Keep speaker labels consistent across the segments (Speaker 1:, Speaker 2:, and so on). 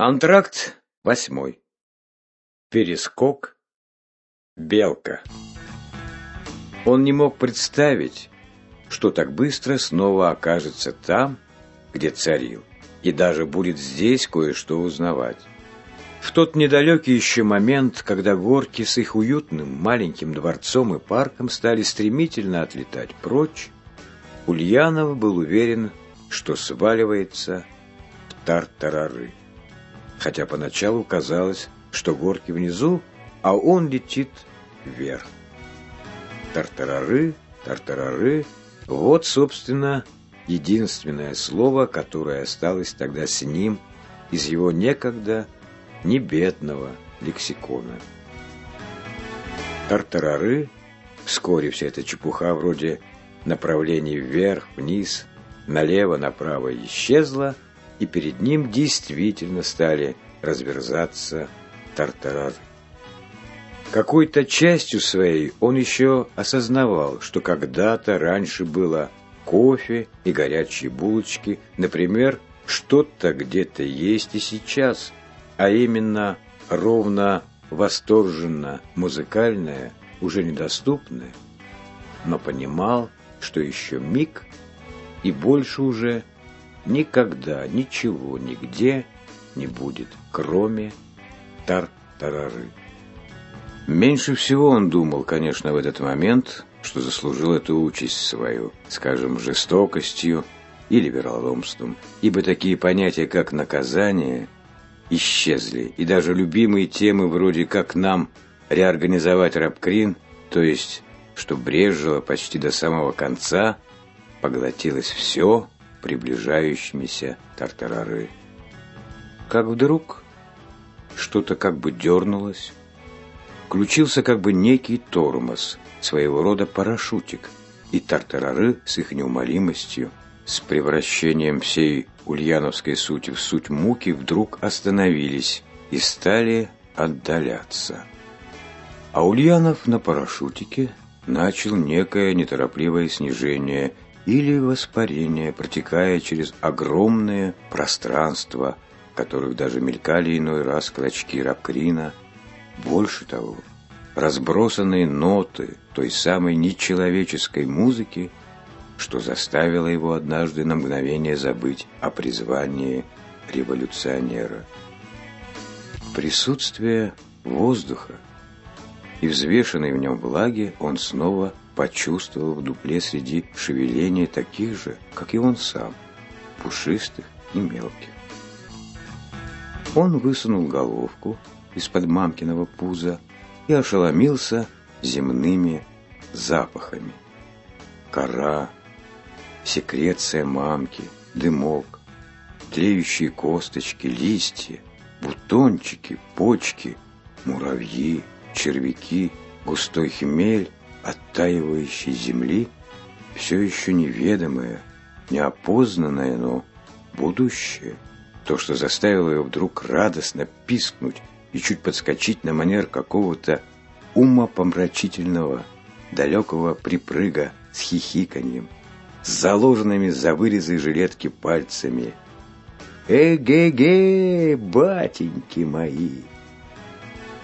Speaker 1: Антракт восьмой. Перескок. Белка. Он не мог представить, что так быстро снова окажется там, где царил, и даже будет здесь кое-что узнавать. В тот недалекий еще момент, когда горки с их уютным маленьким дворцом и парком стали стремительно отлетать прочь, Ульянов был уверен, что сваливается в тартарары хотя поначалу казалось, что горки внизу, а он летит вверх. Тартарары, тартарары, вот, собственно, единственное слово, которое осталось тогда с ним из его некогда небедного лексикона. Тартарары, вскоре вся эта чепуха вроде направлений вверх, вниз, налево, направо исчезла – и перед ним действительно стали разверзаться тартарары. Какой-то частью своей он еще осознавал, что когда-то раньше было кофе и горячие булочки, например, что-то где-то есть и сейчас, а именно ровно восторженно музыкальное, уже недоступное, но понимал, что еще миг и больше уже никогда ничего нигде не будет, кроме тартарары. Меньше всего он думал, конечно, в этот момент, что заслужил эту участь свою, скажем, жестокостью или вероломством, ибо такие понятия, как наказание, исчезли, и даже любимые темы вроде «как нам реорганизовать рабкрин», то есть, что брежило почти до самого конца, поглотилось все, приближающимися тартарары. Как вдруг что-то как бы дернулось, включился как бы некий тормоз, своего рода парашютик, и тартарары с их неумолимостью, с превращением всей ульяновской сути в суть муки вдруг остановились и стали отдаляться. А Ульянов на парашютике начал некое неторопливое снижение – или воспарение, протекая через огромное пространство, в которых даже мелькали иной раз клочки рапкрина. Больше того, разбросанные ноты той самой нечеловеческой музыки, что заставило его однажды на мгновение забыть о призвании революционера. Присутствие воздуха и взвешенной в нем влаги он снова почувствовал в дупле среди шевеления таких же, как и он сам, пушистых и мелких. Он высунул головку из-под мамкиного пуза и ошеломился земными запахами. Кора, секреция мамки, дымок, тлеющие косточки, листья, бутончики, почки, муравьи, червяки, густой хмель оттаивающей земли все еще неведомое, неопознанное, но будущее. То, что заставило ее вдруг радостно пискнуть и чуть подскочить на манер какого-то умопомрачительного, далекого припрыга с хихиканьем, с заложенными за вырезы жилетки пальцами. «Эге-ге, батеньки мои!»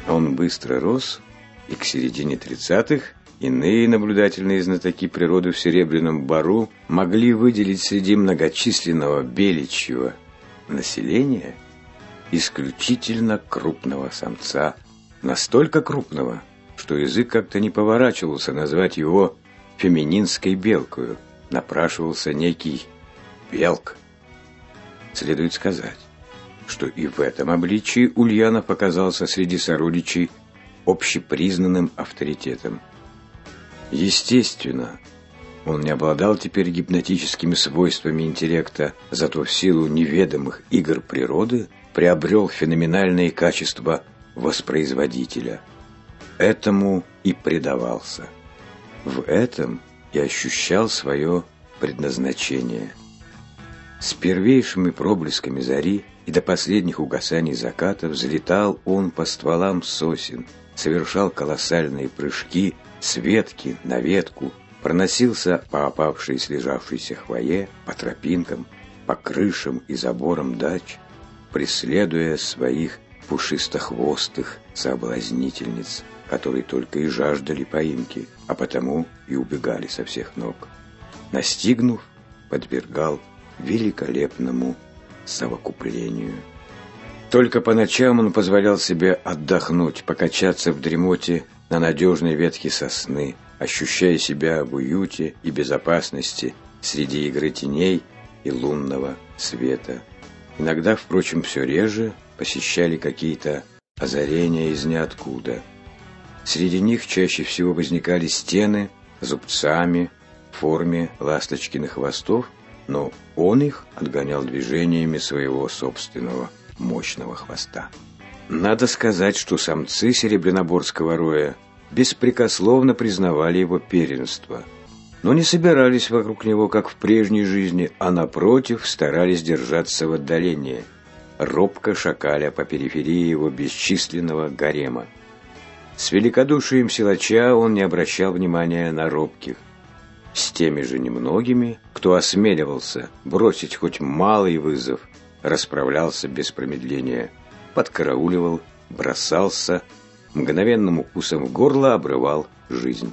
Speaker 1: Он быстро рос, и к середине тридцатых Иные наблюдательные знатоки природы в Серебряном Бару могли выделить среди многочисленного беличьего населения исключительно крупного самца, настолько крупного, что язык как-то не поворачивался назвать его фемининской белкою, напрашивался некий белк. Следует сказать, что и в этом обличии Ульянов оказался среди сородичей общепризнанным авторитетом – Естественно, он не обладал теперь гипнотическими свойствами интеллекта, зато в силу неведомых игр природы приобрел феноменальные качества воспроизводителя. Этому и предавался. В этом и ощущал свое предназначение. С первейшими проблесками зари и до последних угасаний заката взлетал он по стволам сосен, совершал колоссальные прыжки с ветки на ветку, проносился по опавшей слежавшейся хвое, по тропинкам, по крышам и заборам дач, преследуя своих пушистохвостых соблазнительниц, которые только и жаждали поимки, а потому и убегали со всех ног. Настигнув, подвергал великолепному совокуплению. Только по ночам он позволял себе отдохнуть, покачаться в дремоте на надежной ветке сосны, ощущая себя в уюте и безопасности среди игры теней и лунного света. Иногда, впрочем, все реже посещали какие-то озарения из ниоткуда. Среди них чаще всего возникали стены зубцами в форме ласточкиных хвостов, но он их отгонял движениями своего собственного мощного хвоста. Надо сказать, что самцы серебряноборского роя беспрекословно признавали его первенство, но не собирались вокруг него, как в прежней жизни, а напротив старались держаться в отдалении, робко шакаля по периферии его бесчисленного гарема. С великодушием силача он не обращал внимания на робких. С теми же немногими, кто осмеливался бросить хоть малый вызов, расправлялся без промедления, подкарауливал, бросался, мгновенным укусом в горло обрывал жизнь.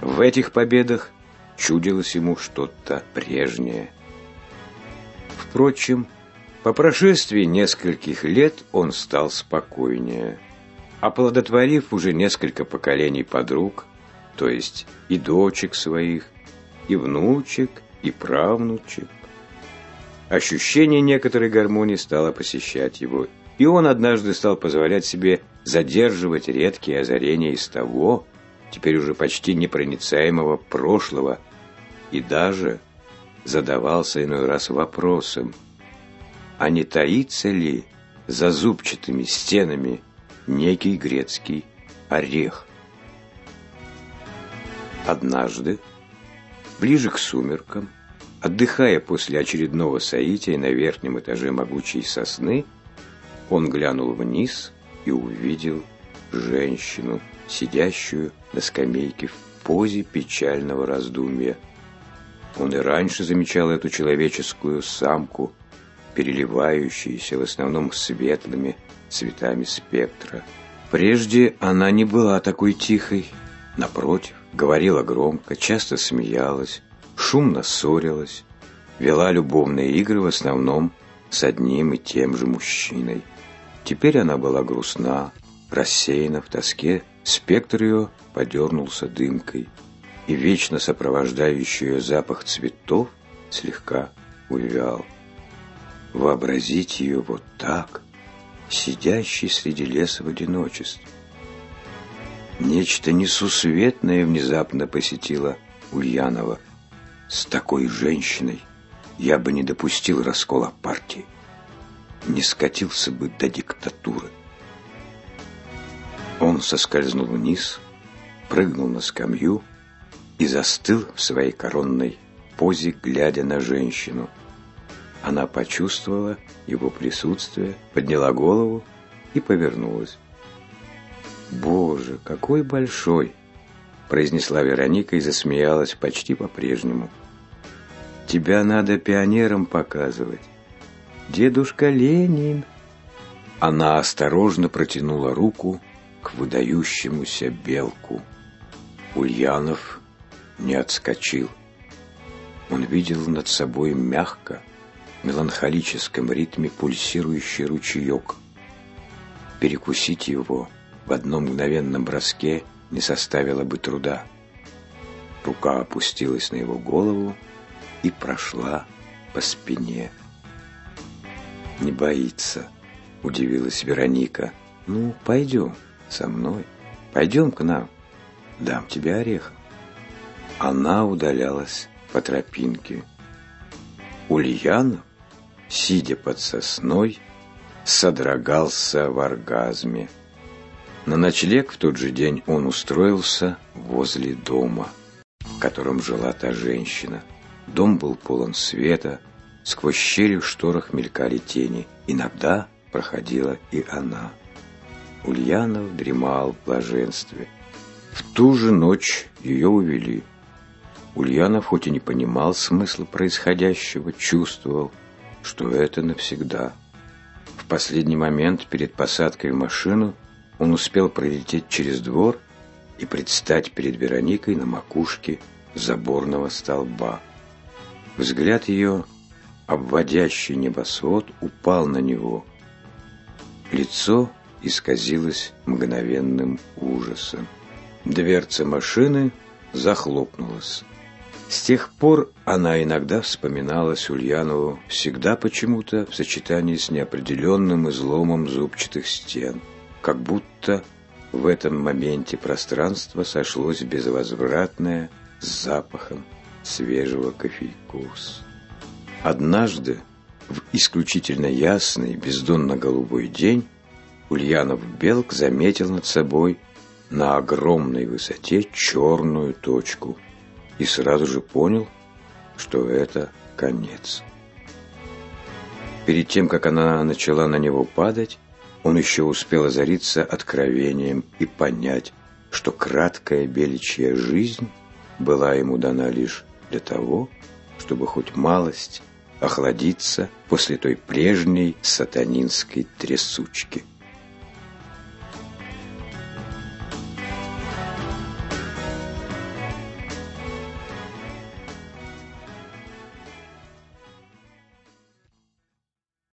Speaker 1: В этих победах чудилось ему что-то прежнее. Впрочем, по прошествии нескольких лет он стал спокойнее, оплодотворив уже несколько поколений подруг, то есть и дочек своих, и внучек, и правнучек. Ощущение некоторой гармонии стало посещать его, и он однажды стал позволять себе задерживать редкие озарения из того, теперь уже почти непроницаемого прошлого, и даже задавался иной раз вопросом, а не таится ли за зубчатыми стенами некий грецкий орех. Однажды, ближе к сумеркам, Отдыхая после очередного соития на верхнем этаже могучей сосны, он глянул вниз и увидел женщину, сидящую на скамейке в позе печального раздумья. Он и раньше замечал эту человеческую самку, переливающуюся в основном светлыми цветами спектра. Прежде она не была такой тихой. Напротив, говорила громко, часто смеялась, шумно ссорилась, вела любовные игры в основном с одним и тем же мужчиной. Теперь она была грустна, рассеяна в тоске, спектр ее подернулся дымкой, и вечно сопровождающий ее запах цветов слегка увял. Вообразить ее вот так, сидящей среди леса в одиночестве. Нечто несусветное внезапно посетило Ульянова – с такой женщиной я бы не допустил раскола партии, не скатился бы до диктатуры. Он соскользнул вниз, прыгнул на скамью и застыл в своей коронной позе, глядя на женщину. Она почувствовала его присутствие, подняла голову и повернулась. «Боже, какой большой!» Произнесла Вероника и засмеялась почти по-прежнему. Тебя надо пионерам показывать. Дедушка Ленин. Она осторожно протянула руку к выдающемуся белку. Ульянов не отскочил. Он видел над собой мягко, в меланхолическом ритме пульсирующий ручеек. Перекусить его в одном мгновенном броске не составило бы труда. Рука опустилась на его голову и прошла по спине. «Не боится», — удивилась Вероника. «Ну, пойдем со мной. Пойдем к нам. Дам тебе орех». Она удалялась по тропинке. Ульянов, сидя под сосной, содрогался в оргазме. На ночлег в тот же день он устроился возле дома, в котором жила та женщина. Дом был полон света, сквозь щели в шторах мелькали тени. Иногда проходила и она. Ульянов дремал в блаженстве. В ту же ночь ее увели. Ульянов хоть и не понимал смысла происходящего, чувствовал, что это навсегда. В последний момент перед посадкой в машину он успел пролететь через двор и предстать перед Вероникой на макушке заборного столба. Взгляд ее, обводящий небосвод, упал на него. Лицо исказилось мгновенным ужасом. Дверца машины захлопнулась. С тех пор она иногда вспоминалась Ульянову всегда почему-то в сочетании с неопределенным изломом зубчатых стен, как будто в этом моменте пространство сошлось безвозвратное с запахом свежего кофейкус. Однажды, в исключительно ясный, бездонно-голубой день, Ульянов Белк заметил над собой на огромной высоте черную точку и сразу же понял, что это конец. Перед тем, как она начала на него падать, он еще успел озариться откровением и понять, что краткая беличья жизнь была ему дана лишь для того, чтобы хоть малость охладиться после той прежней сатанинской трясучки –